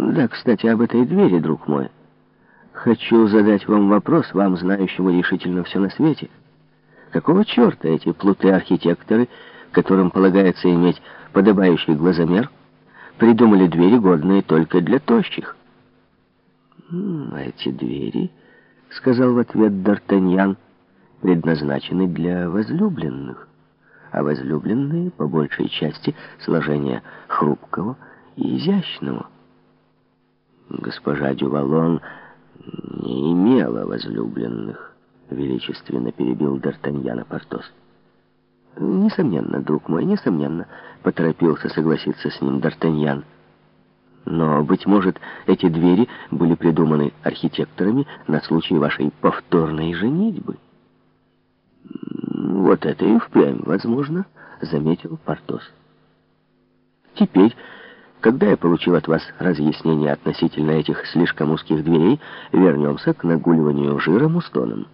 Да, кстати, об этой двери, друг мой. Хочу задать вам вопрос, вам, знающему решительно все на свете. Какого черта эти плуты-архитекторы, которым полагается иметь подобающий глазомер, придумали двери, годные только для тощих? «А эти двери, — сказал в ответ Д'Артаньян, — предназначены для возлюбленных, а возлюбленные, по большей части, сложения хрупкого и изящного. Госпожа Дювалон не имела возлюбленных, — величественно перебил Д'Артаньяна Портос. «Несомненно, друг мой, несомненно», — поторопился согласиться с ним Д'Артаньян. Но, быть может, эти двери были придуманы архитекторами на случай вашей повторной женитьбы. Вот это и впрямь возможно, заметил Портос. Теперь, когда я получил от вас разъяснение относительно этих слишком узких дверей, вернемся к нагуливанию жира мустоном.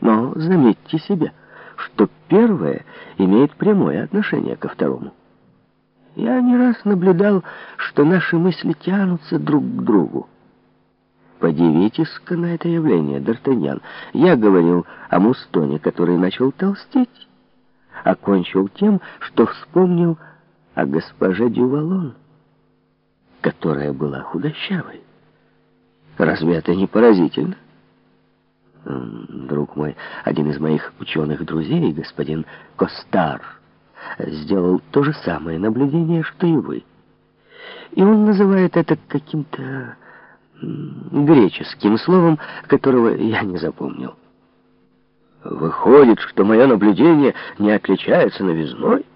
Но заметьте себе, что первое имеет прямое отношение ко второму. Я не раз наблюдал, что наши мысли тянутся друг к другу. Подивитесь-ка на это явление, Д'Артаньян. Я говорил о Мустоне, который начал толстеть, окончил тем, что вспомнил о госпоже Дювалон, которая была худощавой. Разве это не поразительно? Друг мой, один из моих ученых друзей, господин Костар, сделал то же самое наблюдение, что и вы. И он называет это каким-то греческим словом, которого я не запомнил. «Выходит, что мое наблюдение не отличается новизной?» —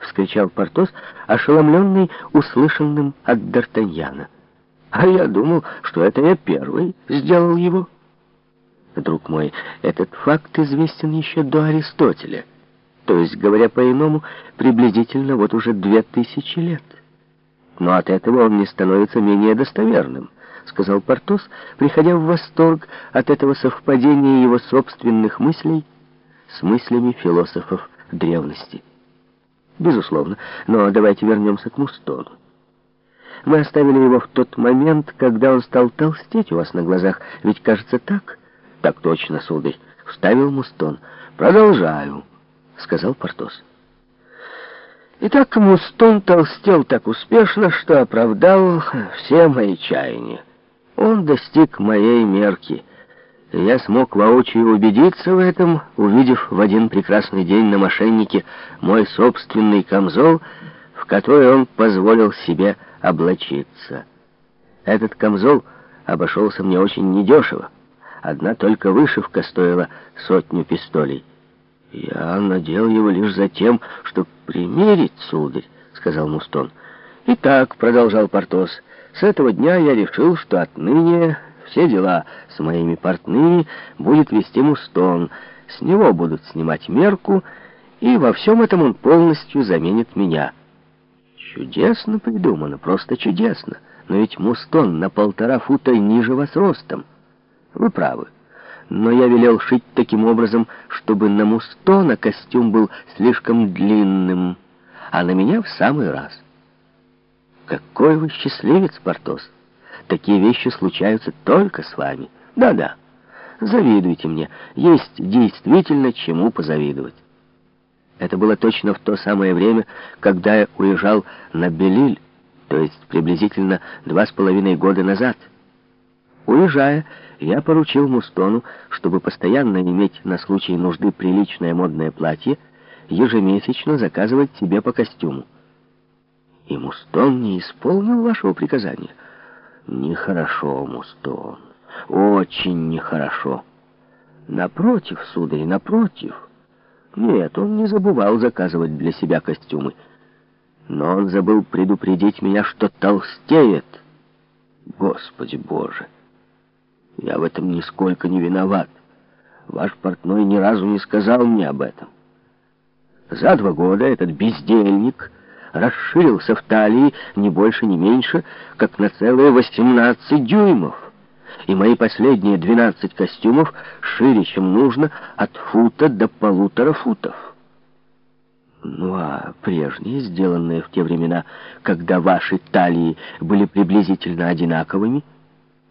вскричал Портос, ошеломленный услышанным от Д'Артаньяна. «А я думал, что это я первый сделал его». «Друг мой, этот факт известен еще до Аристотеля» то есть, говоря по-иному, приблизительно вот уже две тысячи лет. Но от этого он не становится менее достоверным, сказал Портос, приходя в восторг от этого совпадения его собственных мыслей с мыслями философов древности. Безусловно, но давайте вернемся к Мустону. Мы оставили его в тот момент, когда он стал толстеть у вас на глазах, ведь кажется так? Так точно, сударь, вставил Мустон. Продолжаю. — сказал Портос. Итак, Мустон толстел так успешно, что оправдал все мои чаяния. Он достиг моей мерки, я смог воочию убедиться в этом, увидев в один прекрасный день на мошеннике мой собственный камзол, в который он позволил себе облачиться. Этот камзол обошелся мне очень недешево. Одна только вышивка стоила сотню пистолей. «Я надел его лишь за тем, чтобы примерить, сударь», — сказал Мустон. «Итак», — продолжал Портос, — «с этого дня я решил, что отныне все дела с моими портными будет вести Мустон. С него будут снимать мерку, и во всем этом он полностью заменит меня». «Чудесно придумано, просто чудесно. Но ведь Мустон на полтора фута ниже вас ростом. Вы правы» но я велел шить таким образом, чтобы на Мустона костюм был слишком длинным, а на меня в самый раз. Какой вы счастливец, Портос! Такие вещи случаются только с вами. Да-да, завидуйте мне. Есть действительно чему позавидовать. Это было точно в то самое время, когда я уезжал на Белиль, то есть приблизительно два с половиной года назад. Уезжая, я поручил Мустону, чтобы постоянно иметь на случай нужды приличное модное платье, ежемесячно заказывать себе по костюму. И Мустон не исполнил вашего приказания? Нехорошо, Мустон, очень нехорошо. Напротив, сударь, напротив. Нет, он не забывал заказывать для себя костюмы. Но он забыл предупредить меня, что толстеет. Господи Боже! Я в этом нисколько не виноват. Ваш портной ни разу не сказал мне об этом. За два года этот бездельник расширился в талии не больше, не меньше, как на целые 18 дюймов. И мои последние 12 костюмов шире, чем нужно, от фута до полутора футов. Ну а прежние, сделанные в те времена, когда ваши талии были приблизительно одинаковыми —